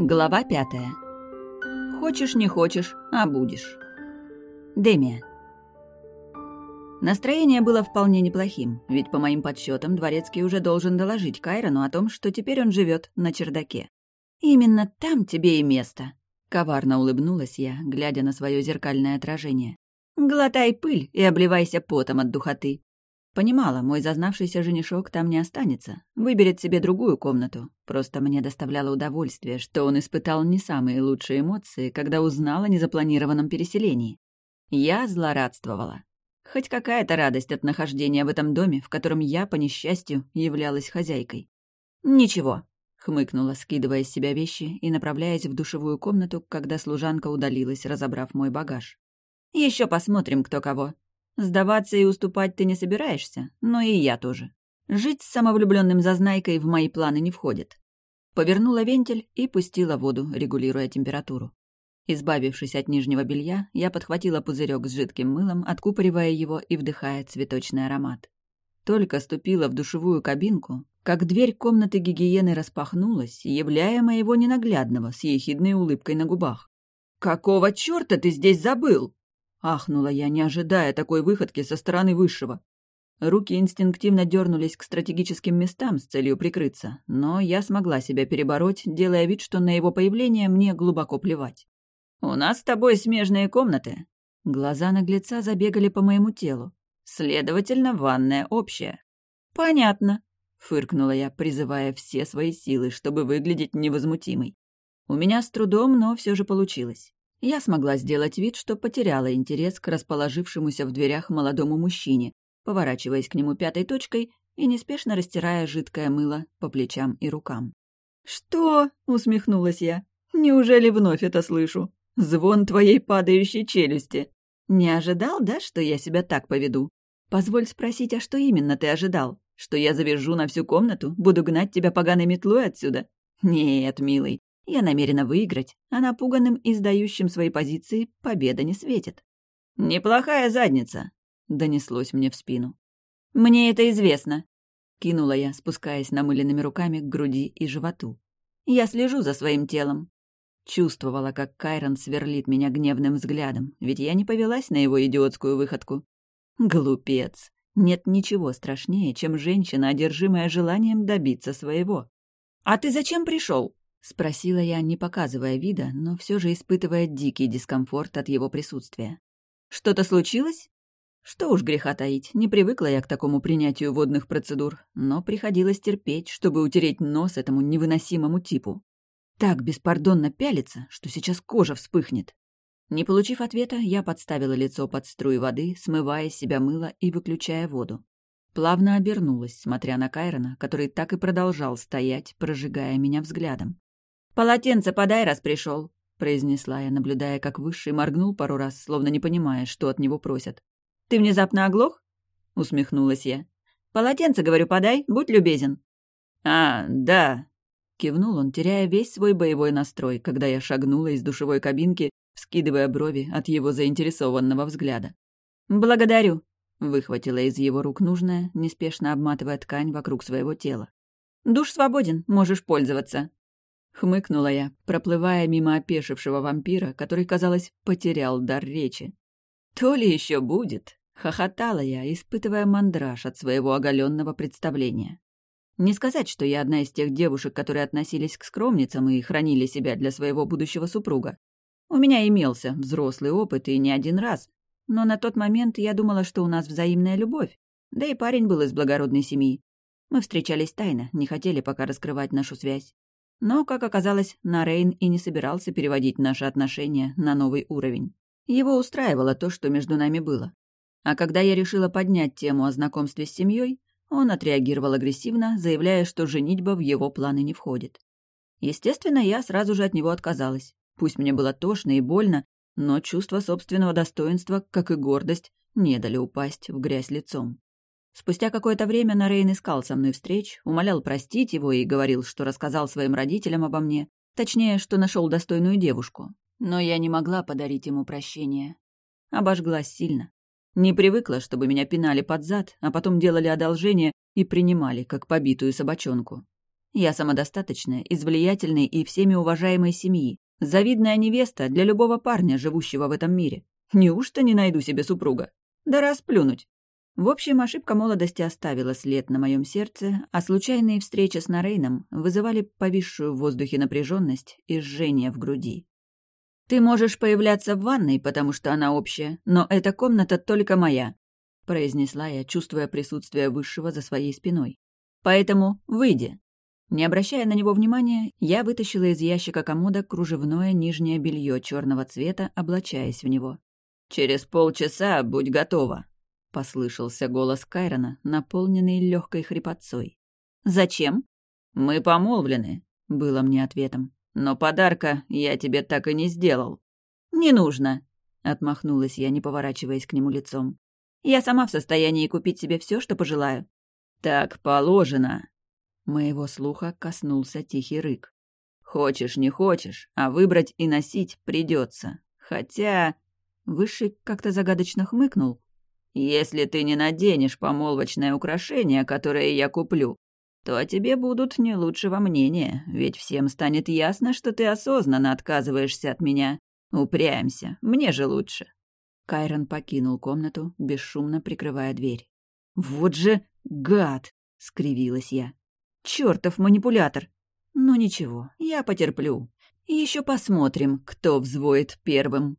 Глава пятая. Хочешь, не хочешь, а будешь. Демия. Настроение было вполне неплохим, ведь по моим подсчетам дворецкий уже должен доложить Кайрону о том, что теперь он живет на чердаке. «Именно там тебе и место», — коварно улыбнулась я, глядя на свое зеркальное отражение. «Глотай пыль и обливайся потом от духоты. Понимала, мой зазнавшийся женишок там не останется, выберет себе другую комнату. Просто мне доставляло удовольствие, что он испытал не самые лучшие эмоции, когда узнал о незапланированном переселении. Я злорадствовала. Хоть какая-то радость от нахождения в этом доме, в котором я, по несчастью, являлась хозяйкой. «Ничего», — хмыкнула, скидывая с себя вещи и направляясь в душевую комнату, когда служанка удалилась, разобрав мой багаж. Еще посмотрим, кто кого. Сдаваться и уступать ты не собираешься, но и я тоже. Жить с самовлюбленным зазнайкой в мои планы не входит. Повернула вентиль и пустила воду, регулируя температуру. Избавившись от нижнего белья, я подхватила пузырек с жидким мылом, откупоривая его и вдыхая цветочный аромат. Только ступила в душевую кабинку, как дверь комнаты гигиены распахнулась, являя моего ненаглядного с ехидной улыбкой на губах. «Какого чёрта ты здесь забыл?» Ахнула я, не ожидая такой выходки со стороны высшего. Руки инстинктивно дернулись к стратегическим местам с целью прикрыться, но я смогла себя перебороть, делая вид, что на его появление мне глубоко плевать. «У нас с тобой смежные комнаты». Глаза наглеца забегали по моему телу. «Следовательно, ванная общая». «Понятно», — фыркнула я, призывая все свои силы, чтобы выглядеть невозмутимой. У меня с трудом, но все же получилось. Я смогла сделать вид, что потеряла интерес к расположившемуся в дверях молодому мужчине, поворачиваясь к нему пятой точкой и неспешно растирая жидкое мыло по плечам и рукам. «Что?» — усмехнулась я. «Неужели вновь это слышу? Звон твоей падающей челюсти. Не ожидал, да, что я себя так поведу? Позволь спросить, а что именно ты ожидал? Что я завяжу на всю комнату, буду гнать тебя поганой метлой отсюда? Нет, милый, я намерена выиграть, а напуганным и сдающим свои позиции победа не светит. «Неплохая задница», — донеслось мне в спину. «Мне это известно», — кинула я, спускаясь намыленными руками к груди и животу. «Я слежу за своим телом». Чувствовала, как Кайрон сверлит меня гневным взглядом, ведь я не повелась на его идиотскую выходку. Глупец. Нет ничего страшнее, чем женщина, одержимая желанием добиться своего. «А ты зачем пришел? — спросила я, не показывая вида, но все же испытывая дикий дискомфорт от его присутствия. «Что-то случилось?» Что уж греха таить, не привыкла я к такому принятию водных процедур, но приходилось терпеть, чтобы утереть нос этому невыносимому типу. Так беспардонно пялится, что сейчас кожа вспыхнет. Не получив ответа, я подставила лицо под струи воды, смывая себя мыло и выключая воду. Плавно обернулась, смотря на Кайрона, который так и продолжал стоять, прожигая меня взглядом. «Полотенце подай, раз пришел», — произнесла я, наблюдая, как Высший моргнул пару раз, словно не понимая, что от него просят. «Ты внезапно оглох?» — усмехнулась я. «Полотенце, говорю, подай, будь любезен». «А, да», — кивнул он, теряя весь свой боевой настрой, когда я шагнула из душевой кабинки, вскидывая брови от его заинтересованного взгляда. «Благодарю», — выхватила из его рук нужное, неспешно обматывая ткань вокруг своего тела. «Душ свободен, можешь пользоваться». Хмыкнула я, проплывая мимо опешившего вампира, который, казалось, потерял дар речи. «То ли еще будет?» — хохотала я, испытывая мандраж от своего оголенного представления. Не сказать, что я одна из тех девушек, которые относились к скромницам и хранили себя для своего будущего супруга. У меня имелся взрослый опыт и не один раз, но на тот момент я думала, что у нас взаимная любовь, да и парень был из благородной семьи. Мы встречались тайно, не хотели пока раскрывать нашу связь. Но, как оказалось, Нарейн и не собирался переводить наши отношения на новый уровень. Его устраивало то, что между нами было. А когда я решила поднять тему о знакомстве с семьей, он отреагировал агрессивно, заявляя, что женитьба в его планы не входит. Естественно, я сразу же от него отказалась. Пусть мне было тошно и больно, но чувство собственного достоинства, как и гордость, не дали упасть в грязь лицом. Спустя какое-то время Нарейн искал со мной встреч, умолял простить его и говорил, что рассказал своим родителям обо мне, точнее, что нашел достойную девушку. Но я не могла подарить ему прощение. Обожглась сильно. Не привыкла, чтобы меня пинали под зад, а потом делали одолжение и принимали, как побитую собачонку. Я самодостаточная, из влиятельной и всеми уважаемой семьи. Завидная невеста для любого парня, живущего в этом мире. Неужто не найду себе супруга? Да расплюнуть. В общем, ошибка молодости оставила след на моем сердце, а случайные встречи с Нарейном вызывали повисшую в воздухе напряженность и жжение в груди. «Ты можешь появляться в ванной, потому что она общая, но эта комната только моя», произнесла я, чувствуя присутствие Высшего за своей спиной. «Поэтому выйди». Не обращая на него внимания, я вытащила из ящика комода кружевное нижнее белье черного цвета, облачаясь в него. «Через полчаса будь готова», — послышался голос Кайрона, наполненный легкой хрипотцой. «Зачем?» «Мы помолвлены», — было мне ответом. «Но подарка я тебе так и не сделал». «Не нужно», — отмахнулась я, не поворачиваясь к нему лицом. «Я сама в состоянии купить себе все, что пожелаю». «Так положено», Моего слуха коснулся тихий рык. «Хочешь, не хочешь, а выбрать и носить придется. Хотя...» Высший как-то загадочно хмыкнул. «Если ты не наденешь помолвочное украшение, которое я куплю, то о тебе будут не лучшего мнения, ведь всем станет ясно, что ты осознанно отказываешься от меня. Упрямься, мне же лучше». Кайрон покинул комнату, бесшумно прикрывая дверь. «Вот же гад!» — скривилась я. Чёртов манипулятор. Ну ничего, я потерплю. Еще посмотрим, кто взвоет первым.